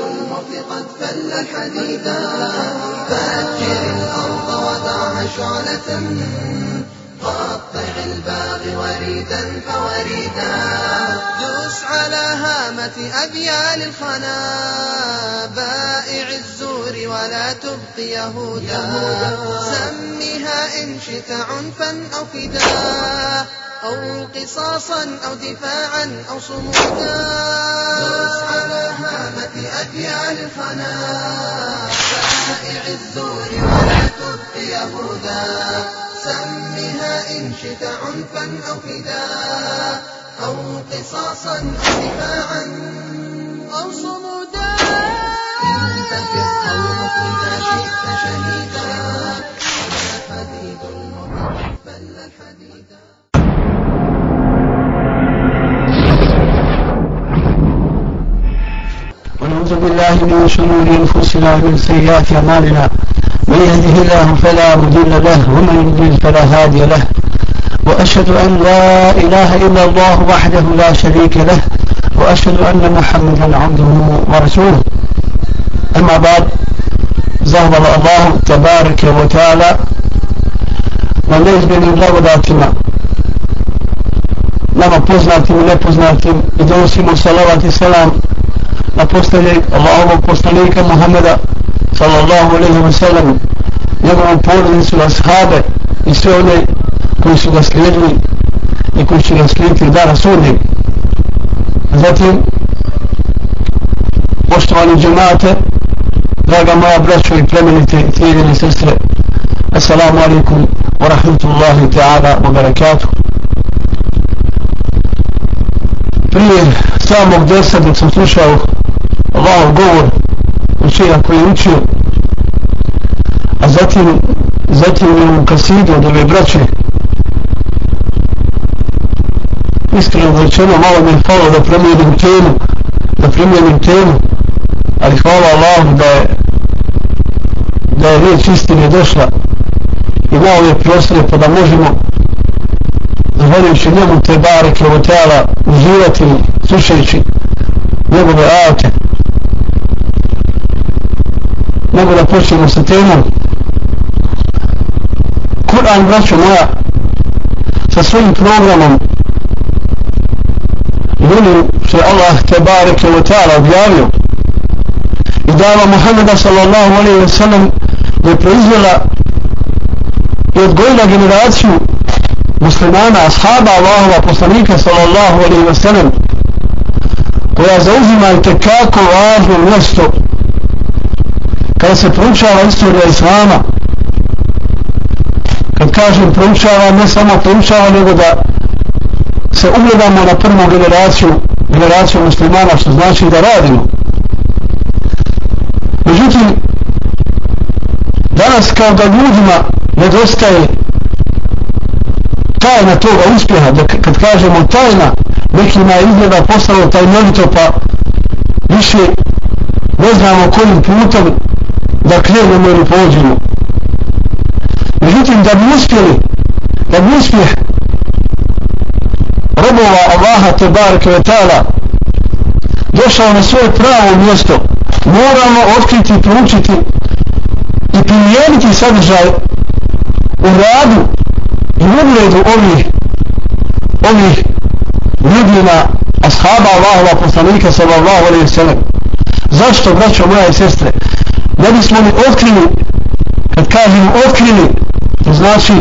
الموت قد فل الحديدا فأبشر الأرض ودعها شعلة قطع الباغي وريدا فوريدا. دوس على هامة أبيال الخنا بائع الزور ولا تبقي يهودا. سمها إن شئت عنفا أو فداء أو قصاصا أو دفاعا أو صمودا على هامة أبيال الخنا بائع الزور ولا تبقي يهودا. سمها إن شئت عنفا أو فداء أو قصاصا أو دفاعا أو صمودا. إن تفر أو شئت شهيدا ولا حديد الموت بل الحديدا ونعوذ بالله من شرور أنفسنا ومن سيئات أعمالنا. من يهده الله فلا مضل له ومن يضلل فلا هادي له. وأشهد أن لا إله إلا الله وحده لا شريك له وأشهد أن محمدا عبده ورسوله. أما بعد زهد الله تبارك وتعالى. Na neizmjenim blagodatima nama poznatim i nepoznatim i donosimo salavat i selam na postavljeg Allahovog poslanika Muhammeda sallallahu alaihi wa sallam njegovom porodicu, ashabe i sve one koji su ga slijedili i koji će ga slijediti dana sudnjeg. Zatim, poštovani džemate, draga moja braćo i plemenite cijeljene sestre, assalamu alaikum wa rahmatullahi ta'ala wa barakatuh. Prije samog desa dok sam slušao Allahov govor učenja koji je učio a zatim zatim je u kasidu od ove braće. Iskreno rečeno malo mi je falo da promijenim temu da promijenim temu ali hvala Allahu da je da je riječ istine došla i malo je prostore pa da možemo zahvaljujući njemu te bareke od tela uživati slušajući njegove ajate nego da počnemo sa temom. Kur'an braćo moja sa svojim programom ljudi što je Allah te bareke wa ta'ala objavio. I dava Muhammeda sallallahu alaihi wa sallam je proizvjela i odgojila generaciju muslimana, ashaba Allahova poslanika sallallahu alaihi wa sallam koja zauzima i tekako važno mjesto kada se proučava istorija Islama kad kažem proučava ne samo proučava nego da se ugledamo na prvu generaciju generaciju muslimana što znači da radimo. Međutim danas kao da ljudima nedostaje tajna toga uspjeha da kad kažemo tajna nekima je izgleda postalo tajnovito pa više ne znamo kojim putom da krenemo ili pođemo međutim da bi uspjeli da bi uspjeh robova Allaha te barke ta'ala došao na svoje pravo mjesto moramo otkriti proučiti i primijeniti sadržaj u radu i ugledu ovih ovih ljudina ashaba Allahova poslanika sallallahu alaihi sallam. Zašto braćo moja i sestre? Ne bismo li otkrili kad kažem otkrili to znači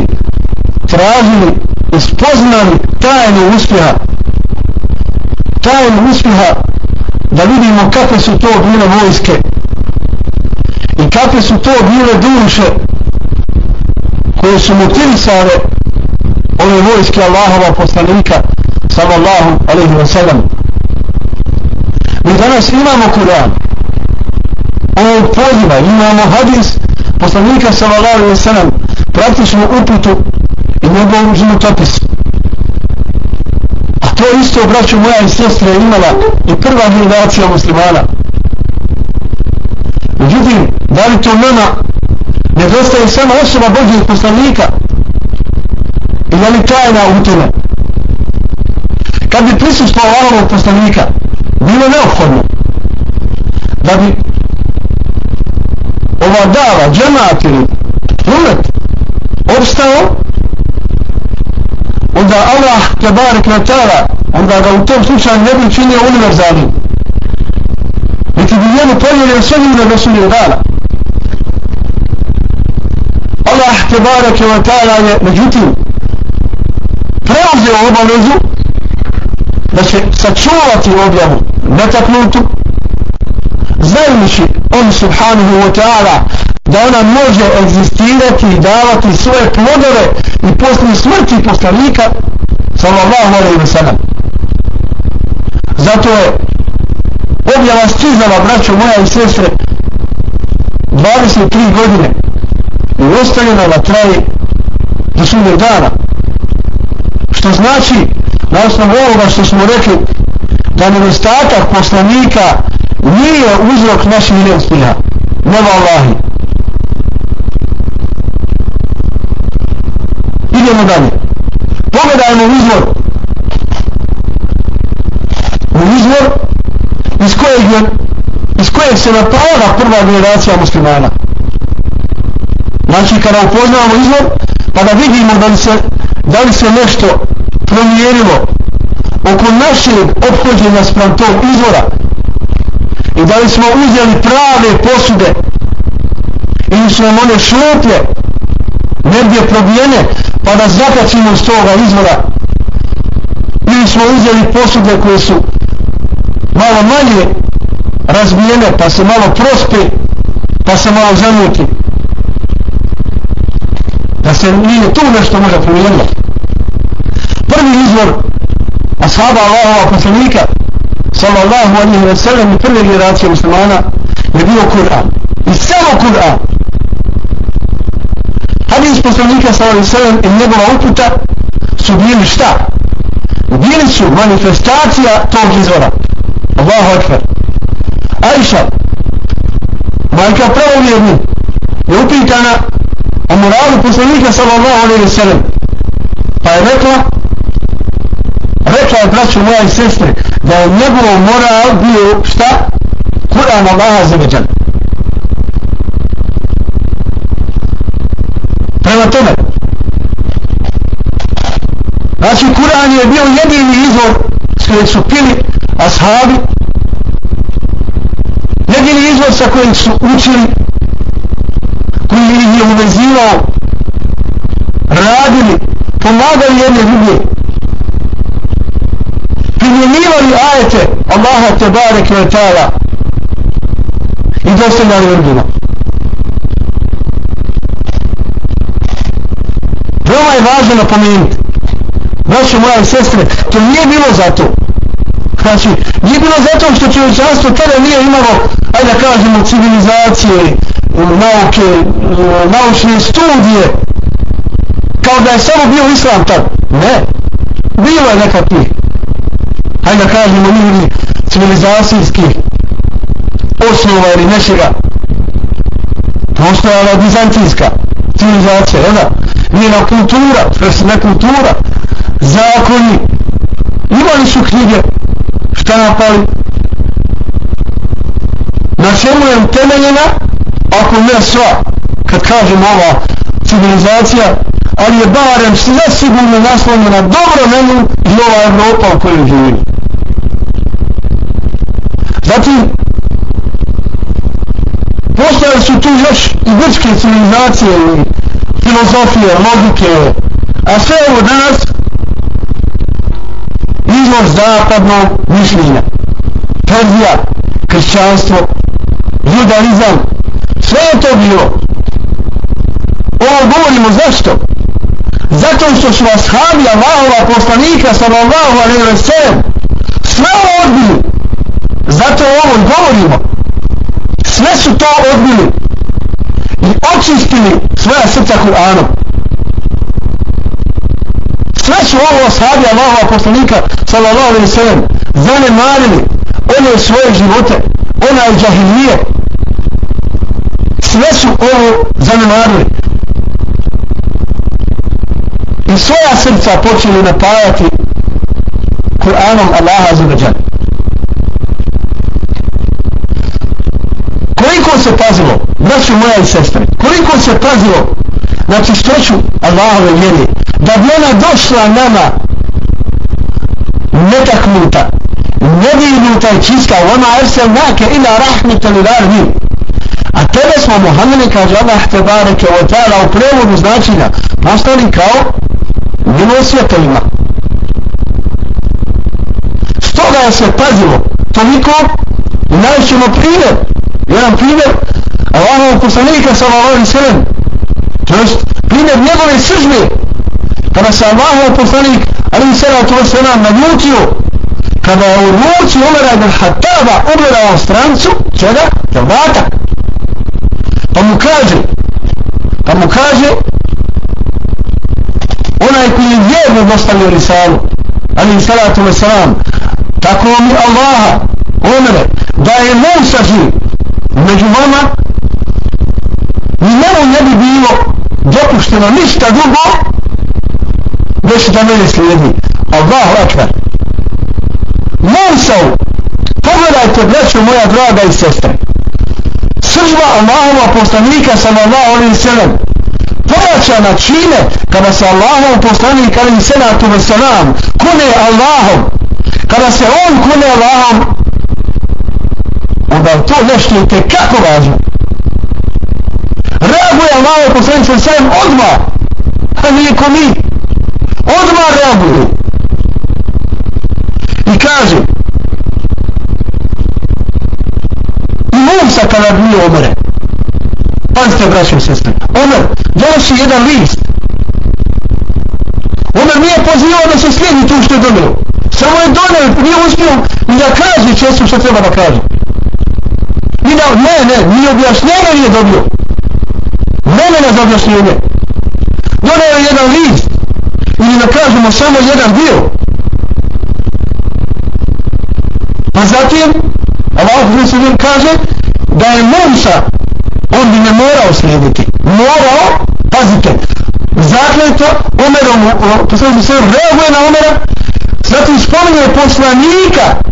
tražili i spoznali tajnu uspjeha. Tajnu uspjeha da vidimo kakve su to bile vojske i kakve su to bile duše koje su motivisale ove vojske Allahova poslanika sallallahu alaihi wa sallam. Mi danas imamo Kur'an ovog poziva imamo hadis poslanika sallallahu alaihi wa sallam praktično uputu i njegovom životopisu. A to isto braću moja i sestre imala i prva generacija muslimana. Međutim da li to nama nedostaje samo osoba Božih poslanika? I da li tajna u tome? Kad bi prisustvo Allahovog poslanika bilo neophodno da bi ova dava, džemat ili umet obstao onda Allah tabarik na tala onda ga u tom slučaju ne bi činio univerzalnim niti bi njemu povjerio sve ljude do sudnjeg dana. Allah tabarik na tala je međutim preuzeo obavezu da će sačuvati objavu netaknutu znajući on subhanahu wa ta'ala da ona može egzistirati i davati svoje plodove i poslije smrti poslanika sallallahu alaihi wa sallam. Zato je objava stizala braćo moja i sestre 23 godine i ostavljena na traji do sudnjeg dana. Što znači na osnovu ovoga što smo rekli da nedostatak poslanika nije uzrok naših neuspjeha ne vallahi. Idemo dalje. Pogledajmo izvor u izvor iz kojeg je iz kojeg se napravila prva generacija muslimana. Znači kada upoznavamo izvor pa da vidimo da li se, da li se nešto promijenilo oko našeg obhođenja sprem tog izvora i da li smo uzeli prave posude? Ili su nam one šuplje? Negdje probijene? Pa da zakačimo s toga izvora. Ili smo uzeli posude koje su malo manje razbijene pa se malo prospe pa se malo zamuti? Da se nije tu nešto može promijeniti prvi izvor ashaba Allahova poslanika sallallahu alaihi wa sallam prve generacije muslimana je bio Kur'an. I samo Kur'an. Hadis poslanika sallallahu alaihi wa sallam i njegova uputa su bili šta? bili su manifestacija tog izvora. Allahu akbar. Aisha majka pravovjerni je upitana o moralu poslanika sallallahu alaihi wa sallam pa je rekla rekao braću moja i sestre da je njegov moral bio šta? Kur'an Allaha zaveđan. Prema tome, znači Kur'an je bio jedini izvor s kojeg su pili ashabi, jedini izvor sa kojeg su učili, koji ih je uvezivao, radili, pomagali jedne druge, primjenjivali ajete Allaha te bareke ve ta'ala i dostavljali ljudima. Veoma je važno napomenuti, braće moja i sestre, to nije bilo zato. Znači, nije bilo zato što čovječanstvo tada nije imalo, ajde da kažemo, civilizacije, nauke, naučne studije, kao da je samo bio islam tad. Ne. Bilo je nekakvih hajde da kažemo ljudi civilizacijski osnova ili nečega postojala bizantijska civilizacija jedna njena kultura presna kultura zakoni imali su knjige štampali. Na čemu je utemeljena ako ne sva kad kažem ova civilizacija ali je barem sve sigurno naslonjena dobro nemu i ova Evropa u kojoj živimo Zatim, postojali su tu još i grčke civilizacije i filozofije, logike, a sve ovo danas izvor zapadnog mišljenja. Perzija, kršćanstvo, judaizam, sve je to bilo. Ovo govorimo zašto? Zato što su ashabi Allahova poslanika sallallahu alaihi wa sallam sve odbili zato ovo govorimo. Sve su to odbili i očistili svoja srca Kur'anom. Sve su ovo sahabi Allahova poslanika sallallahu alaihi sallam zanemarili one svoje živote ona je džahilije sve su ovo zanemarili. I svoja srca počeli napajati Kur'anom Allaha za koliko se pazilo braću moja i sestre koliko se pazilo na čistoću Allahove vjere da bi ona došla nama netaknuta nevinuta i čista ona ersel nake ila rahmeta li larvi a tebe smo Muhammede kaže Allah te bareke o ta'ala u prevodu značenja postali kao milosvjetovima. Stoga je se pazilo toliko i najćemo primjer jedan primjer Allahov poslanika sallallahu alaihi sallam to jest primjer njegove sržbe kada se Allahov poslanik alaihi sallatu wasallam naljutio kada je u ruci Umara ibn Hattaba ugledao strancu čega? Hrvata pa mu kaže pa mu kaže onaj koji je vjerno dostavio risalu alaihi sallatu wasallam tako mi Allaha Umara da je Musa živ među vama ni njemu ne bi bilo dopušteno ništa drugo već da mene slijedi. Allahu akbar. Musa pogledajte braću moja draga i sestre. Sržba Allahova poslanika sallallahu alaihi sallam pojačana čine kada se Allahov poslanik alaihi sallatu wasalam kune Allahom kada se on kune Allahom onda je to nešto i tekako važno. Reaguje Allah po svojim sajem odmah, a nije ko mi. Odmah reaguje. I kaže, i Musa kada bio omere, pazite braćo i sestre, Omer donosi jedan list. Omer nije pozivao da se slijedi tu što je donio. Samo je donio, nije uspio ni da kaže često što treba da kaže. Ni da, ne, ne, ni objašnjenje nije dobio. Mene za objašnjenje. Donio je jedan list. Ili da kažemo samo jedan dio. Pa zatim, Allah Hristo kaže da je Musa, on bi ne morao slijediti. Morao, pazite, zakleto Omerom, posledno se reaguje na Omera, zatim spominje poslanika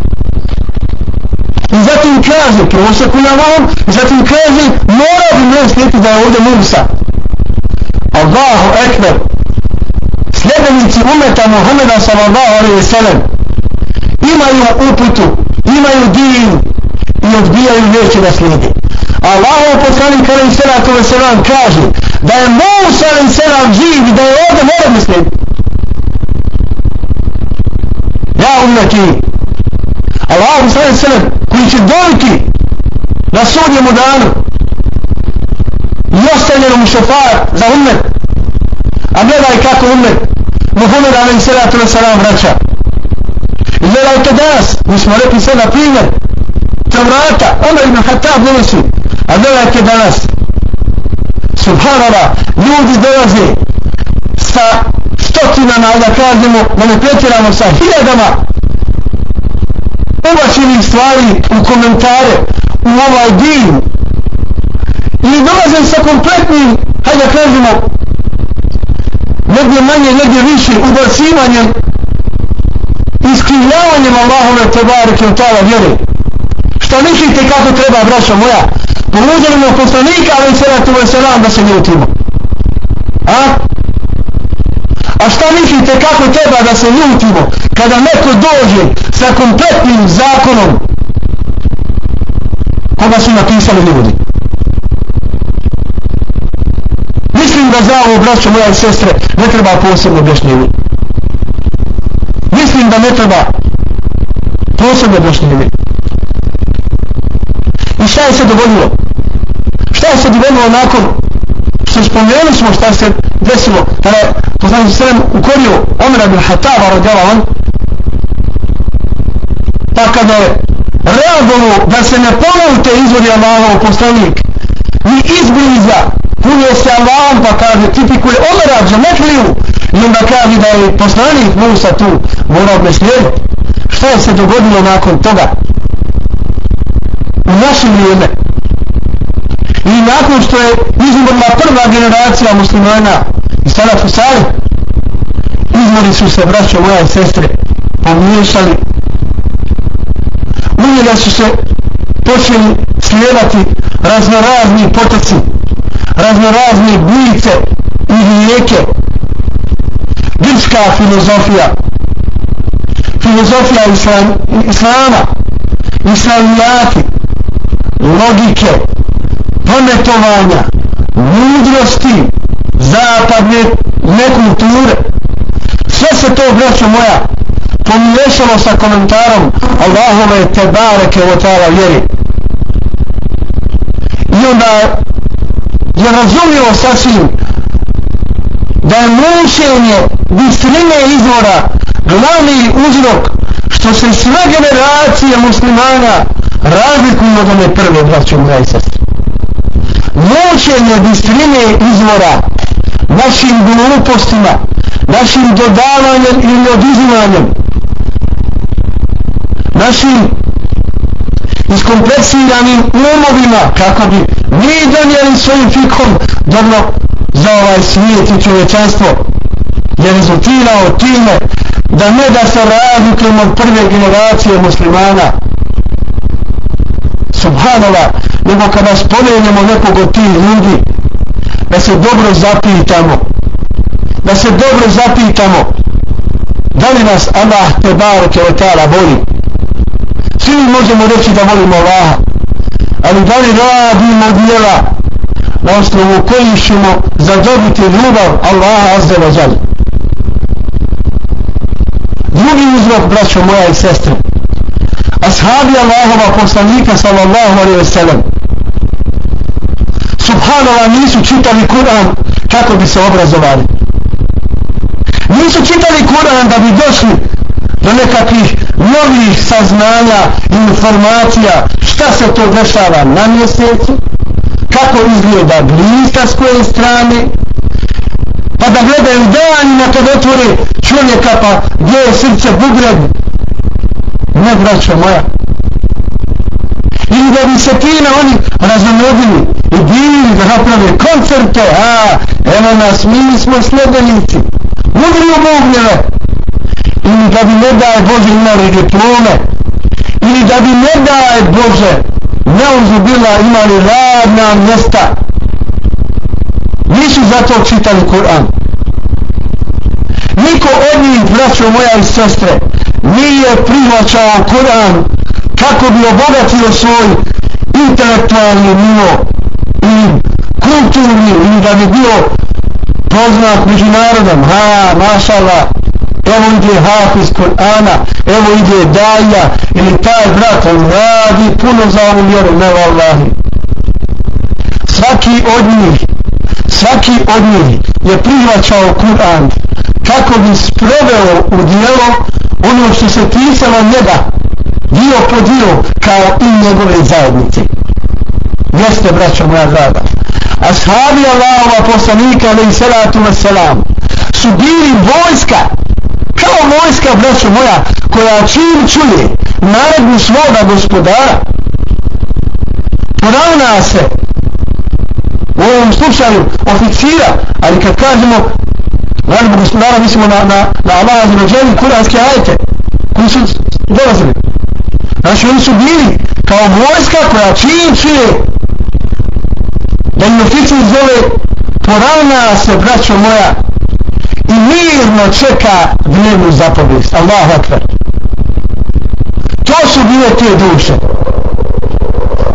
I zatim kaže, prvo se vam, zatim kaže, mora bi me slijeti da je ovdje Musa. Allahu ekber. Sljedenici umeta Muhammeda sallallahu alaihi sallam imaju uputu, imaju din i odbijaju neće da slijedi. Allahu poslanik alaihi sallatu sallam kaže da je Musa alaihi sallam živ i da je ovdje mora bi slijedi. Ja umeti, Allahu sallam koji će doliti na sudnjemu danu. I ostavljeno mu šofar za umet a gledaj kako umet Muhammed alaih salatu na salam vraća. I gledajte danas mi smo rekli sve na primjer Tavrata, Omer ibn Hatab donosi. A gledajte danas Subhanallah ljudi dolaze sa stotinama da kažemo da ne pretjeramo sa hiljadama ubačenih stvari u komentare u ovaj din I dolazim sa kompletnim hajde da kažemo negdje manje, negdje više ubacivanjem iskrivljavanjem Allahove tebareke u tala vjere. Šta mislite kako treba braća moja? Po uzorima poslanika ali se na tome da se ljutimo. A? A šta mislite kako treba da se ljutimo kada neko dođe sa kompletnim zakonom koga su napisali ljudi. Mislim da za ovo, braćo moja i sestre, ne treba posebno objašnjenje. Mislim da ne treba posebno objašnjenje. I šta je se dogodilo? Šta je se dogodilo nakon što spomenuli smo šta se desilo kada je poslanik sallam ukorio Omer bin Hataba radijala on pa kada je reagovo da se ne ponovite izvodi Allahov poslanik ni izbliza kunio se Allahom pa kaže tipikuje Omera džametliju i onda kaže da je poslanik Musa tu morao me slijediti šta je se dogodilo nakon toga u našem vrijeme. I nakon što je izumrla prva generacija muslimana i sada Fusali izmori su se braćo moja i sestre pomiješali unijela su se počeli slijevati razno razni raznorazne razno razni i rijeke. Grčka filozofija, filozofija islam, islama, islamijati, logike, pametovanja, mudrosti, zapadne nekulture. Sve se to, braćo moja, pomiješalo sa komentarom Allahove te bareke o tala vjeri. I onda je razumio sasvim da je mučenje bistrine izvora glavni uzrok što se sve generacije muslimana razlikuju od one prve braćo moja i sestre. Mučenje bistrine izvora našim glupostima, našim dodavanjem ili oduzimanjem, našim iskompleksiranim umovima kako bi mi donijeli svojim fikom dobro za ovaj svijet i čovječanstvo je rezultirao time da ne da se razlikujemo od prve generacije muslimana. Subhanova nego kada spomenemo nekog od tih ljudi da se dobro zapitamo. Da se dobro zapitamo. Da li nas Allah te barake o ta'ala voli? Svi možemo reći da volimo Allaha ali da li radimo djela na osnovu koji ćemo zadobiti ljubav Allaha azze wa jal drugi uzrok braćo moja i sestre ashabi Allahova poslanika sallallahu alaihi wa sallam subhanallah nisu čitali Kur'an kako bi se obrazovali. Nisu čitali Kur'an da bi došli do nekakvih novih saznanja i informacija šta se to dešava na mjesecu kako izgleda blista s koje strane pa da gledaju danima kad otvore čovjeka pa gdje je srce bugred. ne braćo moja. Ili da bi se time oni razumodili u Dini da naprave koncerte a evo nas mi smo sljedenici mudri u Bognjeve ili da bi ne daje Bože imali diplome ili da bi ne daje Bože neuzubila imali radna mjesta. Nisu zato čitali Kur'an. Niko od njih braćo moja i sestre nije prihvaćao Kur'an kako bi obogatio svoj intelektualni nivo i kulturni i da bi bio poznat međunarodom ha, mašala evo ide hafiz Kur'ana evo ide daja ili taj brat on radi puno za ovu vjeru ne vallahi. Svaki od njih svaki od njih je prihvaćao Kur'an kako bi sproveo u dijelo ono što se pisalo njega dio po dio kao i njegove zajednice jeste braćo moja draga. Ashabi Allahova poslanika ali i salatu wasalam su bili vojska kao vojska braćo moja koja čim čuje naredbu svoga gospodara poravna se. U ovom slučaju oficira ali kad kažemo naredbu gospodara mislimo na, na, na Allah na dželi, kuranske ajete koji su dolazili. Znači oni su bili kao vojska koja čim čuje da im zove poravna se braćo moja i mirno čeka dnevnu zapovijest. Allahu akbar. To su bile te duše.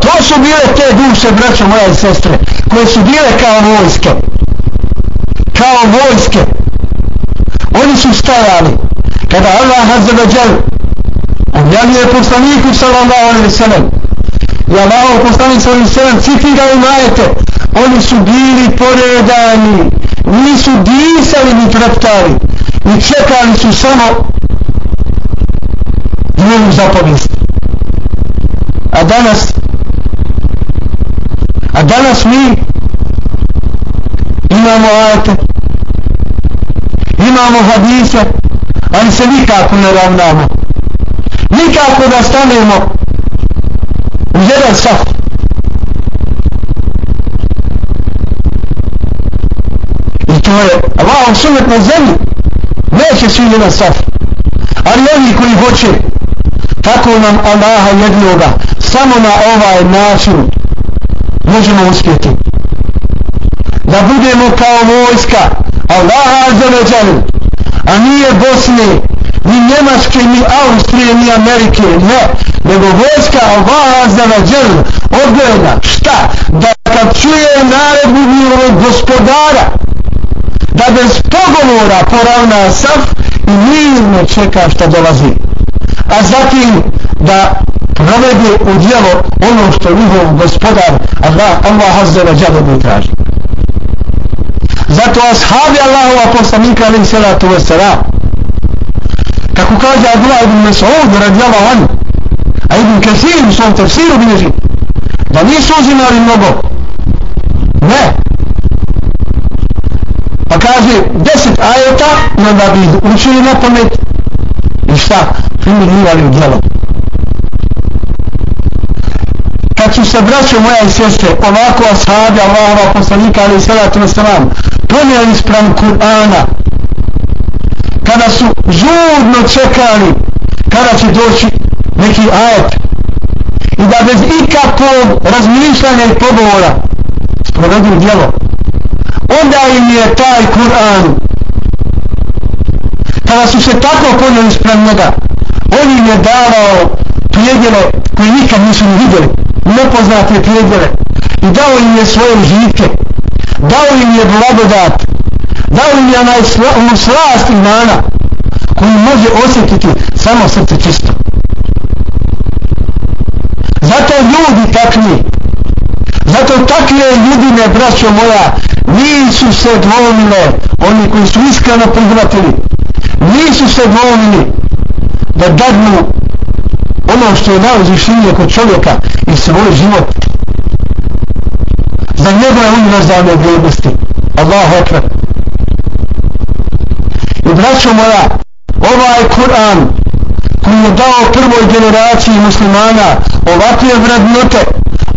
To su bile te duše braćo moja i sestre koje su bile kao vojske. Kao vojske. Oni su stajali. Kada Allah azza wa jal objavio je poslaniku sallallahu alaihi wa sallam i Allahov poslanik sallallahu alaihi wa sallam citira oni su bili poredani nisu disali ni treptali i čekali su samo dnevnu zapovijest. A danas a danas mi imamo ajete imamo hadise ali se nikako ne ravnamo. Nikako da stanemo jedan svako. i to je Allah sunet na zemlji. Neće svi jedan saf ali oni koji hoće tako nam Allaha jednoga samo na ovaj način možemo uspjeti. Da budemo kao vojska Allaha azzavadžanu a nije Bosne ni Njemačke ni Austrije ni Amerike ne. Nego vojska Allaha azzavadžanu odgojena. šta? Da kad čuje naredbu njihovog gospodara da bez pogovora poravna saf i mirno čeka šta dolazi. A zatim da provede u djelo ono što njihov gospodar Allah, Allah azza wa mu traži. Zato ashabi Allahova poslanika alaih salatu wa salam kako kaže Abdullah ibn Mas'ud radijallahu anhu a ibn Kasir u svom tafsiru bilježi da nisu uzimali mnogo. Ne. Pa kaže deset ajeta i onda bi učili na pamet. I šta? Primjenjivali u djelo. Kad su se braće moja i sestre ovako ashabi Allahova poslanika ali i salatu wasalam ponijeli sprem Kur'ana kada su žurno čekali kada će doći neki ajet. I da bez ikakvog razmišljanja i pogovora sprovedu djelo. Onda im je taj Kur'an. Kada su se tako ponijeli sprem njega on im je davao prijedjele koje nikad nisu ni vidjeli nepoznate prijedjele. I dao im je svoje žitke. Dao im je blagodat dao im je onaj sla, ono slast imana koji može osjetiti samo srce čisto? Zato ljudi takvi. Zato takve ljudine braćo moja nisu se dvomile oni koji su iskreno prihvatili nisu se dvomili da dadnu ono što je najuzvišenije kod čovjeka i svoj život. Za njegove univerzalne vrijednosti. Allahu Ekber i braćo moja ovaj Kur'an koji je dao prvoj generaciji muslimana ovakve vrednote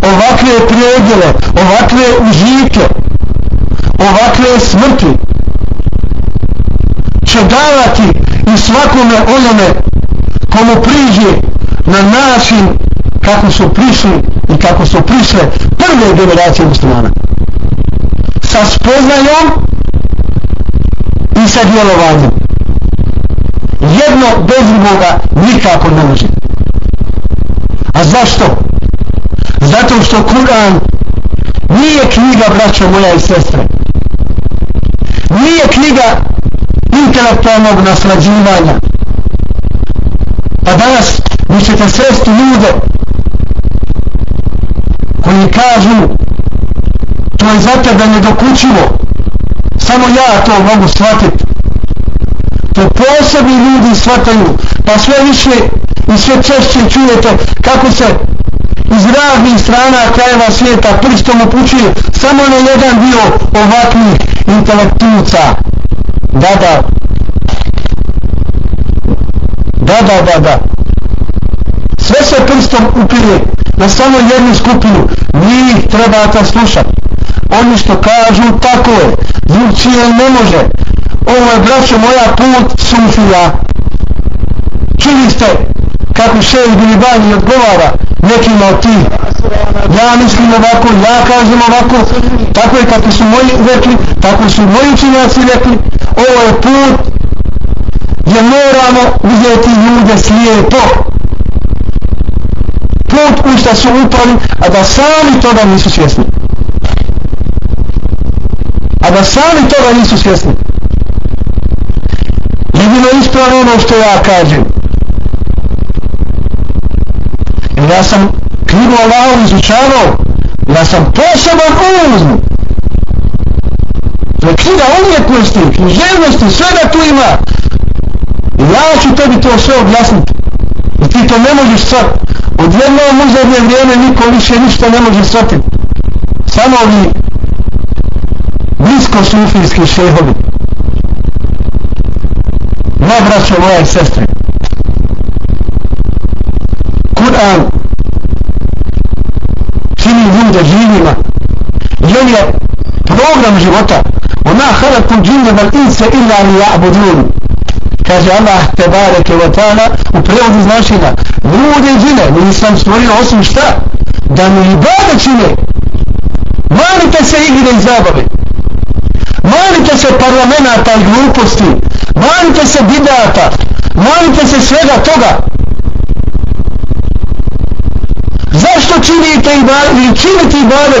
ovakve prijedjele ovakve užike ovakve smrti će davati i svakome onome komu priđe na način kako su prišli i kako su prišle prve generacije muslimana. Sa spoznajom i sa djelovanjem jedno bez drugoga nikako ne može. A zašto? zato što Kur'an nije knjiga braćo moja i sestre. Nije knjiga intelektualnog naslađivanja. Pa danas vi ćete sresti ljude koji kažu to je za tebe nedokućivo samo ja to mogu shvatiti. To posebni ljudi shvataju pa sve više i sve češće čujete kako se iz raznih strana krajeva svijeta prstom upućuje samo na jedan dio ovakvih intelektivca. da da. Da da da da. Sve se prstom upire na samo jednu skupinu. Njih trebate slušati oni što kažu tako je. Drugčije ne može. Ovo je braćo moja put sufija čuli ste kako šeji Bilibani odgovara nekima od tih? Ja mislim ovako, ja kažem ovako. Tako je kako su moji rekli tako su moji učinjaci rekli. Ovo je put gdje moramo uzeti ljude slijepo. Put u šta su upali, a da sami toga nisu svjesni. A da sami toga nisu svjesni. Jedino ispravno ono što ja kažem. Jer ja sam knjigu Allahom izučavao, ja sam poseban uzm. To je knjiga umjetnosti, književnosti, svega tu ima. Ja ću tebi to sve objasniti. I ti to ne možeš sad Od jednog zadnje vrijeme niko više ništa ne može shvatiti samo ovi blisko sufijski šehovi. Ne braćo moja i sestre. Kur'an čini ljude živima. Jer je program života. Ona halaku džinne val inse illa li ja'budun kaže Allah te bareke wa ta'ala u prevodu znači da ljude i džine nisam stvorio osim šta? Da mi i čine. Manite se igre i zabave manite se parlamenta i gluposti. Manite se bidata. Manite se svega toga. Zašto činite i bade ili činite i bade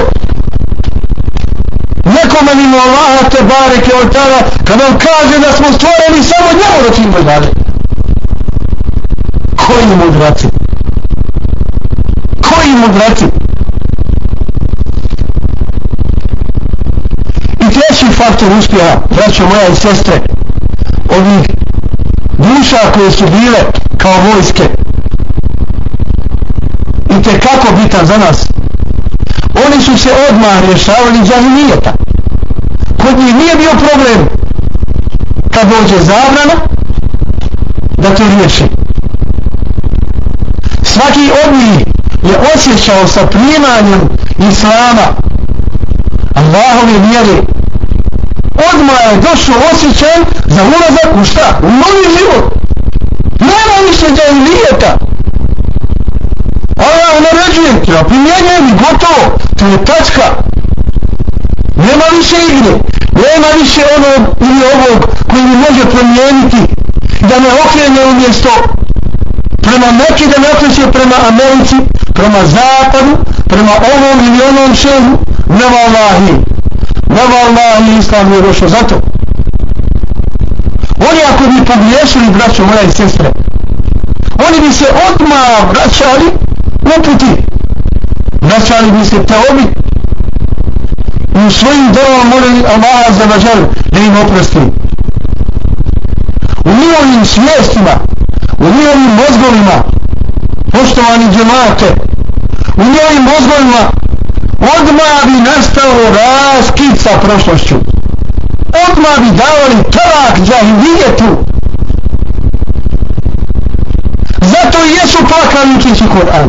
nekome mimo Allaha te bareke od tada kad on kaže da smo stvoreni samo njemu da činimo i koji mudraci koji mudraci i treći faktor uspjeha braćo moja i sestre ovih duša koje su bile kao vojske i te kako bitan za nas. Oni su se odmah rješavali džahimijeta kod njih nije bio problem kad dođe zabrana da to riješi. Svaki od njih je osjećao sa primanjem Islama Allahove vjere odmah je došao osjećaj za ulazak u šta? U novi život. Nema više džahimijeta Allah naređuje ja primjenjujem i gotovo. To je tačka. Nema više igre. Nema više onog ili ovog koji mi može promijeniti da me okrene umjesto prema neki da ne prema Americi, prema Zapadu, prema ovom ili onom šehu, Nema Allahi. Ne vallahi, Islam nije došao za to. Oni ako bi pogriješili, braćo moja i sestre, oni bi se odmah vraćali u puti. Vraćali bi se te obi i u svojim dovom molili Allaha za vađar da im oprosti. U njihovim svijestima, u njihovim mozgovima poštovani džemate u njihovim mozgovima odmah bi nastao raskid sa prošlošću. Odmah bi davali talak džahilijetu. Zato jesu plakali učeći Kur'an.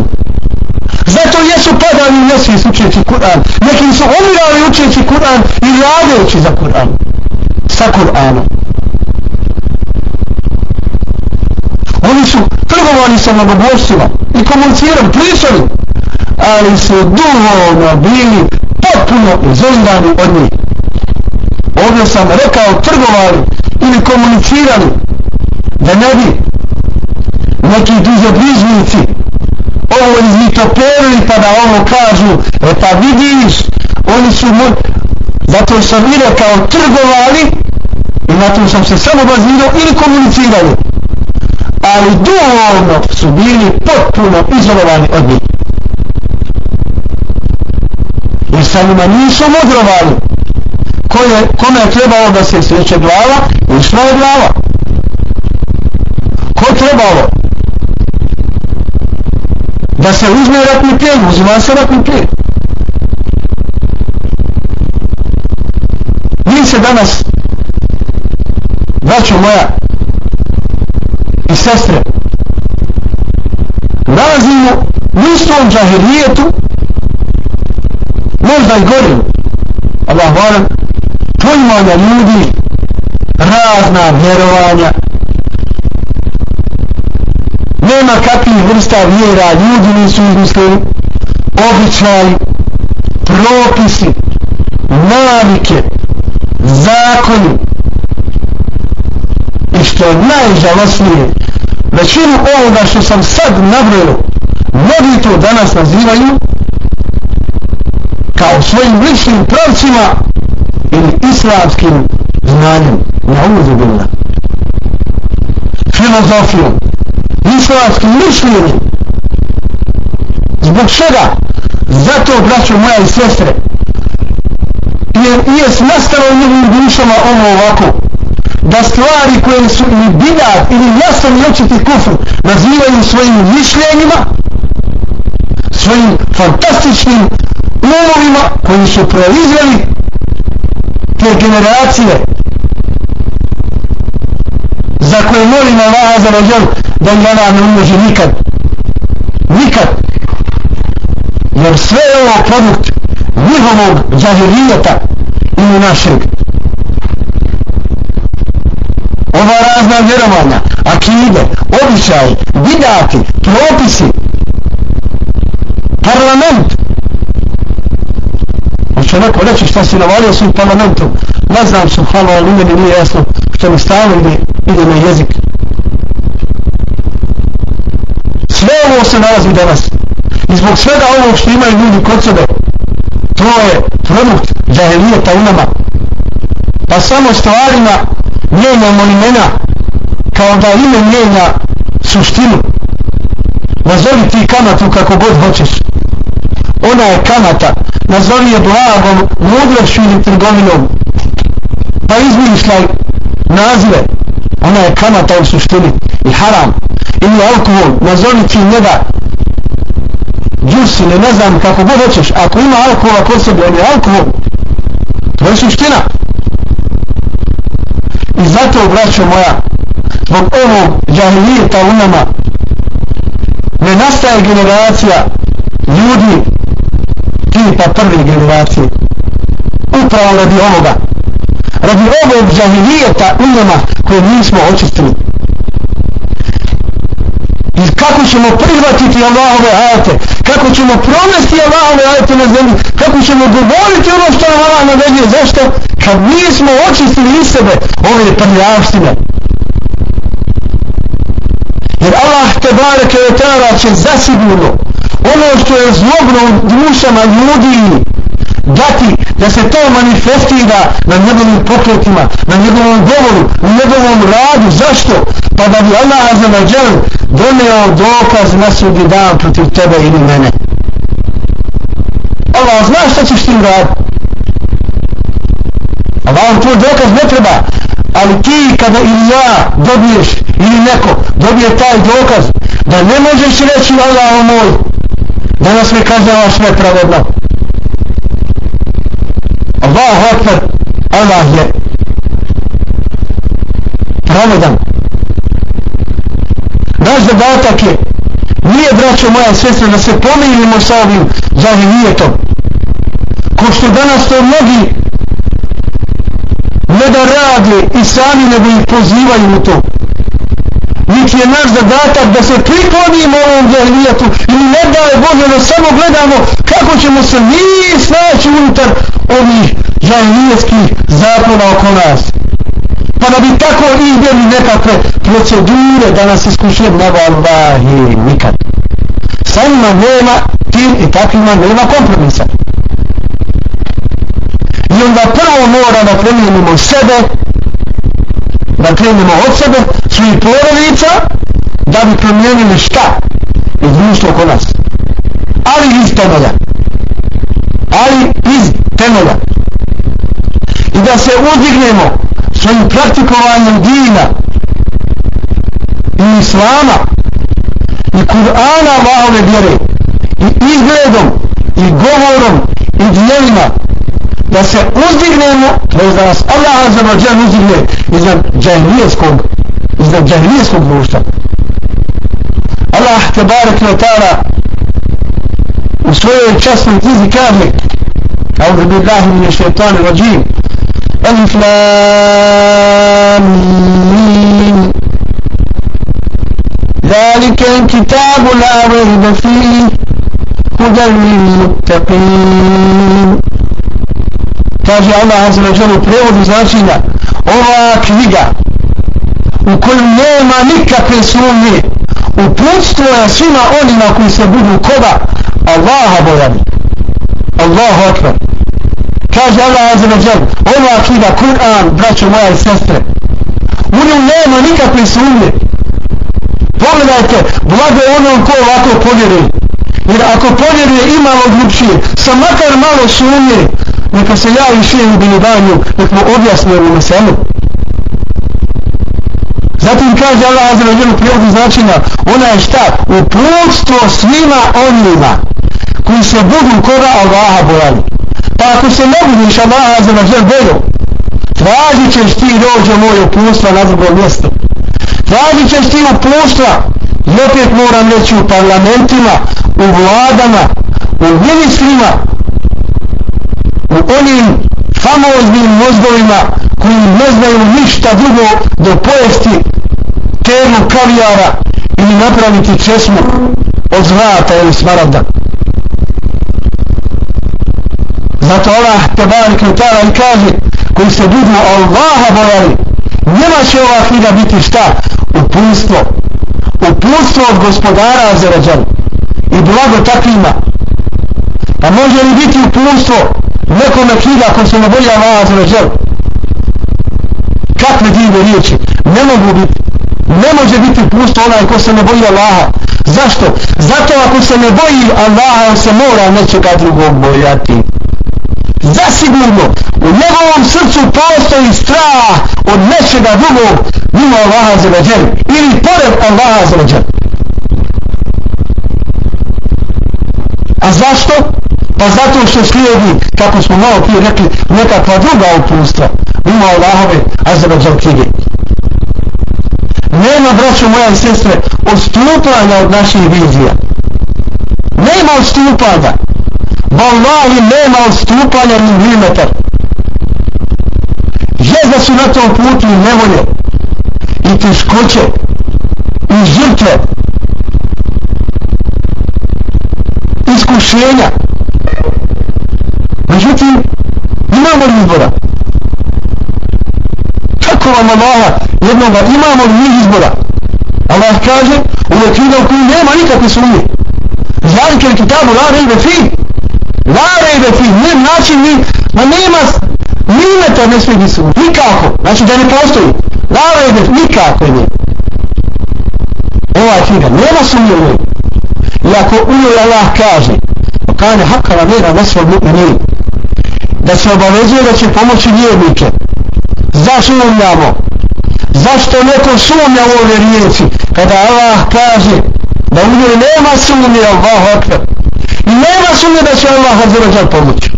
Zato jesu padali u nesvijest učeći Kur'an. Nekim su umirali učeći Kur'an i radeći za Kur'an. Sa Kur'anom. Oni su trgovali sa mnogobošćima i komunicirali, pričali, ali su duhovno bili potpuno izolirani od njih. Ovdje sam rekao trgovali ili komunicirali da ne bi neki duzobrižnici ovo izmitoperili pa da ovo kažu e pa vidiš oni su moj zato sam i rekao trgovali i na tom sam se samo bazirao ili komunicirali ali duhovno su bili potpuno izolovani od njih. Jer sa njima nisu mudrovali. Koje, kome je trebalo da se sreće glava, išla je glava. Ko je trebalo? Da se uzme ratni plijen, uzima se ratni plijen. Mi se danas, braćo moja, i sestre nalazimo u istom džahirijetu možda i gorim Allah hvala. Pojmanja ljudi razna vjerovanja. Nema kakvih vrsta vjera ljudi nisu izmislili običaj propisi navike zakoni. I što je najžalostnije većinu ovoga što sam sad nabrojio mnogi to danas nazivaju kao svojim ličnim pravcima ili islamskim znanjem. Na uzu bila filozofijom islamskim mišljenjem. Zbog čega? Zato braćo moja i sestre jer je nastalo u njegovim dušama ono ovako da stvari koje su ili bidat ili jasan i očiti kufr nazivaju svojim mišljenjima svojim fantastičnim umovima koji su proizveli te generacije za koje molim Allah za rođel da im Allah ne umoži nikad nikad jer sve je ovo produkt njihovog džahirijeta i našeg ova razna vjerovanja, akide, običaje, vidati, propisi, parlament će neko reći šta si navalio svim parlamentom. Ne znam, subhano, ali meni nije jasno što mi stavno ide, ide na jezik. Sve ovo se nalazi danas. I zbog svega ovo što imaju ljudi kod sebe, to je produkt džahilijeta u nama. Pa samo stvarima mijenjamo imena kao da ime mijenja suštinu. Nazovi ti kamatu kako god hoćeš. Ona je kamata. Nazovi je blagom, mudrošću ili trgovinom. Pa izmišljaj nazive. Ona je kamata u suštini. I haram. Ili alkohol. Nazovi ti njega džus ili ne znam kako god hoćeš. Ako ima alkohola kod sebe, on je alkohol. To je suština. I zato, braćo moja, zbog ovog džahilijeta u nama, ne nastaje generacija ljudi tipa prve generacije. Upravo radi ovoga. Radi ovog džahilijeta u nama koje nismo očistili. I kako ćemo prihvatiti Allahove ajete, kako ćemo provesti Allahove ajete na zemlji, kako ćemo govoriti ono što nam Allah naređuje, zašto? Kad nismo očistili iz sebe ove prljavštine. Jer Allah te bareke ve ta'ala će zasigurno ono što je zlobno u dušama ljudi dati da se to manifestira na njegovim pokretima, na njegovom govoru, na njegovom radu. Zašto? Pa da bi Allah za nađel donio dokaz na sudi dan protiv tebe ili mene. Allah zna šta ćeš tim raditi. Allah vam tvoj dokaz ne treba. Ali ti kada ili ja dobiješ ili neko dobije taj dokaz da ne možeš reći Allah moj Danas mi ne kažnjava pravodno. Allah akbar Allah je pravedan. Naš zadatak je nije braćo moja sestra da se pomirimo sa ovim zahimijetom ko što danas to mnogi ne da rade i sami nego ih pozivaju u to niti je naš zadatak da se priklonimo ovom zahimijetu ili ne da Bože da samo gledamo kako ćemo se mi snaći unutar ovih zahimijetskih zakona oko nas pa da bi tako izbjeli nekakve procedure da nas iskušuje nego Allahi nikad. Sa njima nema tim i takvima nema kompromisa. I onda prvo mora da premijenimo sebe, da krenemo od sebe, svojih porodica, da bi promijenili šta? I društvo oko nas. Ali iz temelja. Ali iz temelja. I da se uzdignemo svojim praktikovanjem dina i islama i Kur'ana Allahove vjere i izgledom i govorom i dijelima da se uzdignemo to je da nas Allah za mađan uzdigne iznad džahilijetskog iznad džahilijetskog društva Allah te barek na ta'ala u svojoj časnoj knjizi kaže أعوذ بالله من الشيطان الرجيم ألف لام ذلك الكتاب لا ريب فيه هدى للمتقين kaže Allah azza wa jalla u prevodu značenja ova knjiga u kojoj nema nikakve sumnje uputstvo je svima onima koji se budu koga Allaha bojani Allahu akbar. Kaže Allah azza wa jalla ova knjiga Kur'an braćo moja i sestre u njoj nema nikakve sumnje. Pogledajte blago onom ko ovako povjeruje. Jer ako povjeruje imalo glupšije sa makar malo sumnje neka se javi šijem u bilibanju nek mu objasni ovu meselu. Zatim kaže Allah azza wa jalla prijevodu značenja ona je šta? Uputstvo svima onima koji se budu koga Allaha bojali. Pa ako se ne budiš Allaha azza wa jalla bojo tražit ćeš ti dođe moje uputstva na drugo mjesto. tražit ćeš ti uputstva i opet moram reći u parlamentima u vladama u ministrima u onim famoznim mozgovima koji ne znaju ništa drugo do pojesti ternu kavijara ili napraviti česmu od zlata ili smaragda. Zato Allah te barik i tala i kaže koji se budno Allaha bojali nema će ova knjiga biti šta? Upunstvo. Upunstvo od gospodara za. I blago takvima. Pa može li biti uputstvo nekome kida ko se ne boji Allah za rađan? Kakve divne riječi? Ne mogu biti. Ne može biti pusto onaj ko se ne boji Allaha. Zašto? Zato ako se ne boji Allaha, on se mora nečega drugog bojati zasigurno u njegovom srcu postoji strah od nečega drugog mimo Allaha za veđer ili pored Allaha za veđer a zašto? Pa zato što slijedi kako smo malo prije rekli nekakva druga upustva mimo Allahove a za knjige nema braćo moja i sestre odstupanja od naših vizija nema odstupanja Wallahi nema odstupanja ni milimetar. Jezda su na tom putu i nevolje i teškoće i žrtve iskušenja. Međutim, imamo li izbora? Kako vam Allaha jednoga imamo li mi izbora? Allah kaže u većinu koji nema nikakve sumnje. Zalike li kitabu la rejbe fi La da fi. Nije način ni ma nema nimeta ne smije biti sumnje. Nikako. Znači da ne postoji. Lare da nikako ne. Ova knjiga nema sumnje u njoj. I ako u njoj Allah kaže kane hakala mera nasva mu'minin da se obavezuje da će pomoći vjernike zasumnjamo zašto neko sumnja u ove riječi kada Allah kaže da u njoj nema sumnje Allahu akbar I nema sumnje da će Allah Azzerođan pomoći.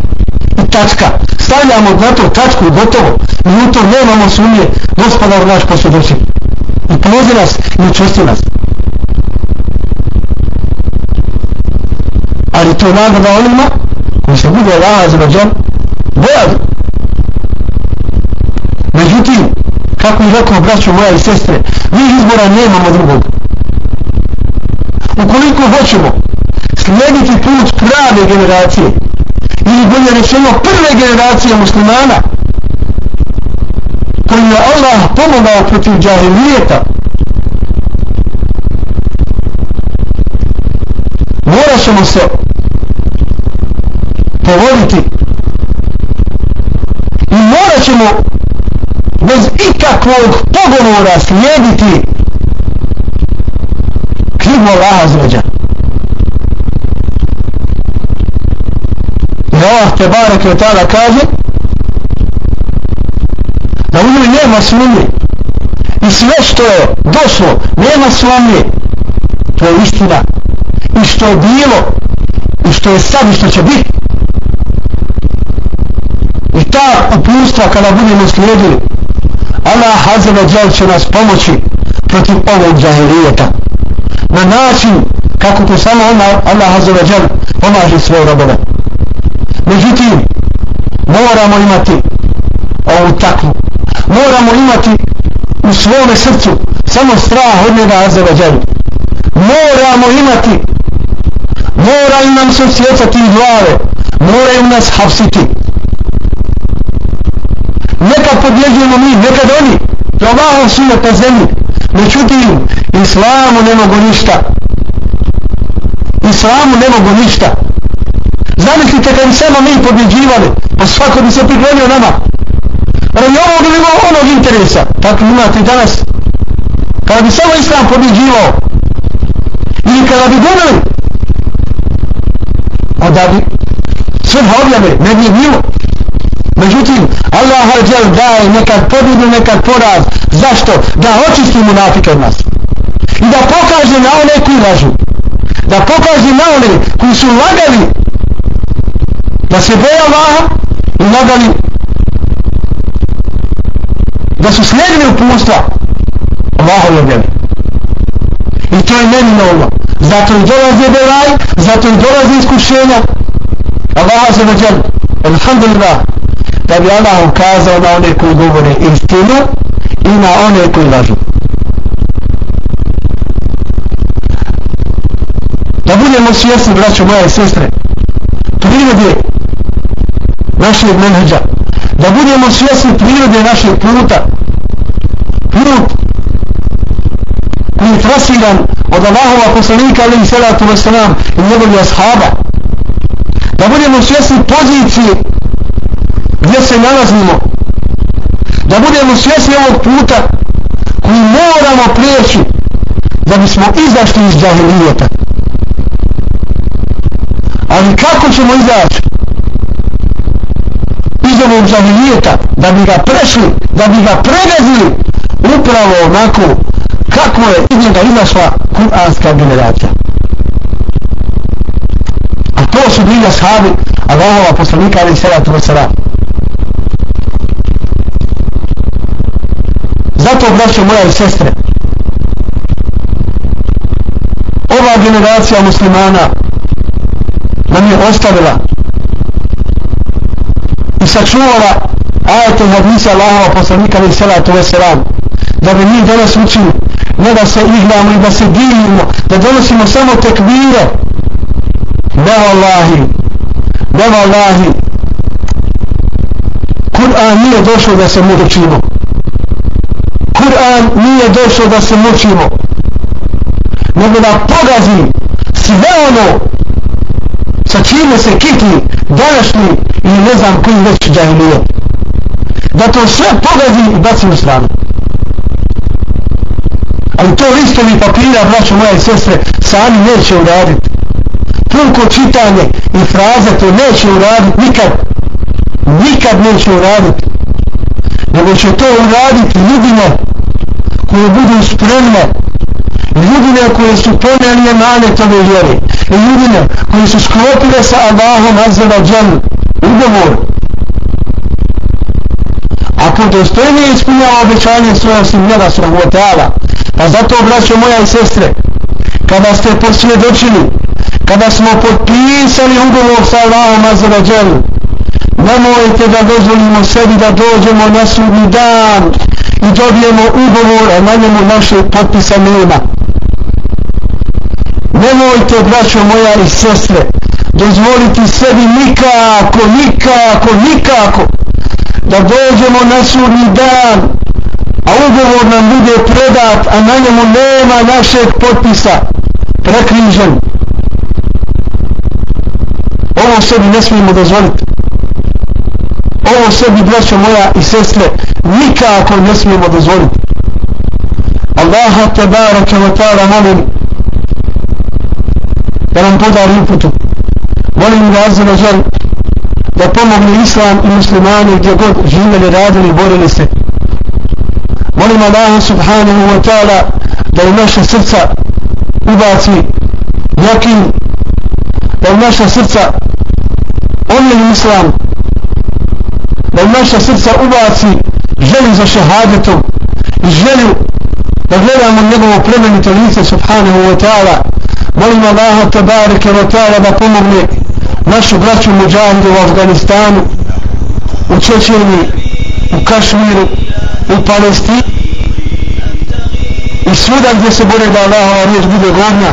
I tačka. Stavljamo na to tačku i gotovo. Mi u to nemamo sumnje. Gospodar naš posvjedoči. I pomozi nas i učesti nas. Ali to je nagrada onima koji se bude Allah Azzerođan bojavi. Međutim, kako je rekao braćo moja i sestre, mi izbora nemamo drugog. Ukoliko hoćemo slijediti put prave generacije ili bolje rečeno prve generacije muslimana koji je Allah pomogao protiv džahilijeta morat ćemo se povoditi i ćemo bez ikakvog pogovora slijediti knjigu Allaha zveđa Allah te barek je tada kaže da u njoj nema sumnje. I sve što je došlo nema sumnje. To je istina. I što je bilo i što je sad i što će biti ta upustva kada budemo slijedili Allah Hazela Đal će nas pomoći protiv ovog džahilijeta. na način kako to samo Allah Hazela Đal pomaže svoje robove Međutim, moramo imati ovu takvu. Moramo imati u svome srcu samo strah od njega Azeva Đaru. Moramo imati, moraju nam se osjecati glave, moraju nas hapsiti nekad podjeđujemo mi, nekad oni, to Allahom sunet na zemlji. Međutim, islamu ne mogu ništa. Islamu ne mogu ništa. Zamislite kad bi samo mi pobjeđivali, pa svako bi se priklonio nama. Radi ovog ili onog interesa. Tako imate i danas. Kada bi samo islam pobjeđivao, ili kada bi gubili, onda bi sve objave ne bi bilo. Međutim, Allah hađel daje nekad pobjedu, nekad poraz. Zašto? Da očisti munafike od nas. I da pokaže na one koji lažu. Da pokaže na one koji su lagali da se boja Allaha i lagali da su slijedili upustva Allaha i. I to je neminovno. Zato i dolazi belaj, zato i dolazi iskušenja. Allaha se alhamdulillah, da bi Allah ukazao na one koji govore istinu i na one koji lažu. Da budemo svjesni, braćo moja i sestre, prirode našeg menheđa, da budemo svjesni prirode našeg puta, put koji je trasiran od Allahova poslanika ali i salatu wasalam i njegovih ashaba, da budemo svjesni pozicije gdje se nalazimo? Da budemo svjesni ovog puta koji moramo prijeći da bismo izašli iz džahilijeta. Ali kako ćemo izaći iz ovog džahilijeta da bi ga prešli da bi ga pregazili upravo onako kako je iz njega izašla kuranska generacija? A to su bili ashabi Allahova poslanika ali salatu wasalam. Zato braćo moja i sestre ova generacija muslimana nam je ostavila i sačuvala ajete hadisa Allahova poslanika ali salatu veselam da bi mi danas učili ne da se igramo i da se divimo da donosimo samo tekvire ne vallahi ne vallahi Kur'an nije došao da se mučimo Kur'an nije došao da se mučimo nego da pogazi sve ono sa čime se kiti današnji i ne znam koji već džahilije da to sve pogazi i baci u stranu. Ali to listovi papira braćo moje i sestre sami neće uraditi punko čitanje i fraze to neće uraditi nikad. Nikad neće uraditi nego će to uraditi ljudima koje budu spremne ljudine koje su poneli emane tome vjeri ljudine koje su sklopile sa Allahom Azzeva džem ugovor. Ako dostojne ispunjava obećanje svoja simljera njega svog otala pa zato braćo moja i sestre kada ste posvjedočili kada smo potpisali ugovor sa Allahom Azzeva džem nemojte da dozvolimo sebi da dođemo na sudni dan i dobijemo ugovor a na njemu naše potpisa nema. Nemojte braćo moja i sestre dozvoliti sebi nikako nikako nikako da dođemo na sudni dan a ugovor nam bude predat a na njemu nema našeg potpisa prekrižen. Ovo sebi ne smijemo dozvoliti. Ovo sebi braćo moja i sestre nikako ne smijemo dozvoliti. Allaha te barake wa ta'ala molim da nam podari uputu molim ga azza wa žel da pomogne islam i muslimani gdje god živjeli, radili, borili se. Molim Allaha subhanahu wa ta'ala da u naše srca ubaci jakin da u naše srca omljeni islam da u naše srca ubaci želim za šehadetom i želim da gledamo njegovo plemenito lice subhanahu wa ta'ala. Molim Allaha tabarike wa ta'ala da pomogne našu braću muđahidu u Afganistanu u Čečeni u Kašmiru u Palestini i svuda gdje se bore da Allahova riječ bude godna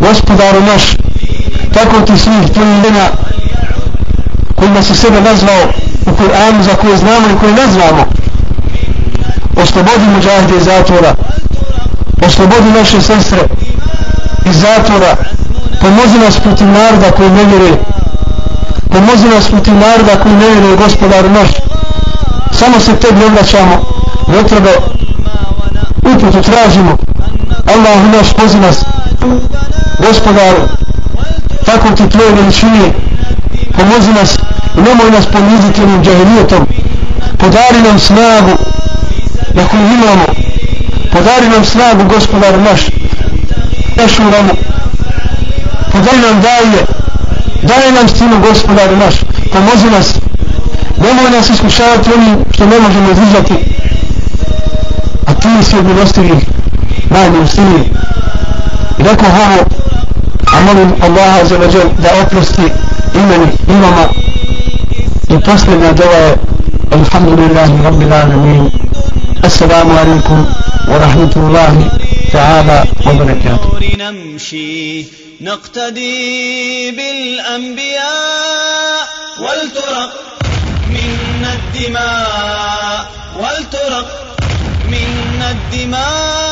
gospodaru naš tako ti svih tvojih imena kojima se sebe nazvao u Kur'anu za koje znamo i koje ne znamo. Oslobodi muđahide iz zatvora. Oslobodi naše sestre iz zatvora. Pomozi nas protiv naroda koji ne vjeruje. Pomozi nas protiv naroda koji ne vjeruje gospodar naš. Samo se tebi obraćamo. Ne treba. Uputu tražimo. Allah naš pozi nas. Gospodaru tako ti tvoje veličine pomozi nas i nemoj nas poniziti onim džahilijetom. Podari nam snagu na koju imamo. Podari nam snagu gospodar naš našu ramu. Podari nam daje daje nam stinu gospodar naš. Pomozi nas. Nemoj nas iskušavati onim što ne možemo izdržati. A ti si od milostivih najmilostiviji i rekao ovo a molim Allaha za da oprosti imeni imama i posljedna dova je Alhamdulillahi Rabbil Alamin Assalamu alaikum wa rahmatullahi wa barakatuh نمشي نقتدي بالأنبياء ولترق منا الدماء ولترق منا الدماء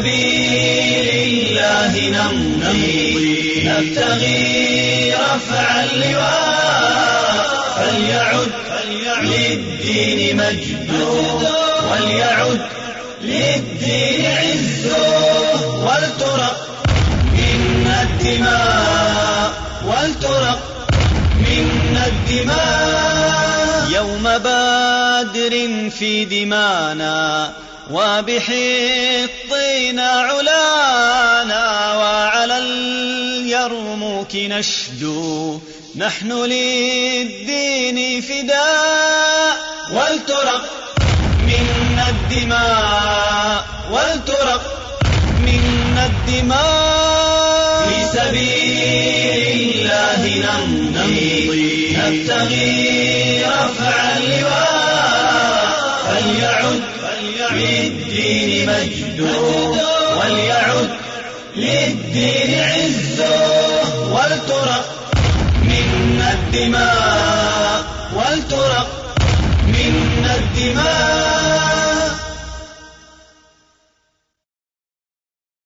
سبيل الله نمضي. نبتغي رفع اللواء. فليعد للدين مجد. وليعد للدين عز. ولترق منا الدماء. ولترق منا الدماء. يوم بادر في دمانا. وبحطينا علانا وعلى اليرموك نشدو نحن للدين فداء. ولترق منا الدماء ولترق منا الدماء في سبيل الله نمضي. نبتغي رفع اللواء. للدين مجد وليعد للدين عز ولترق منا الدماء ولترق منا الدماء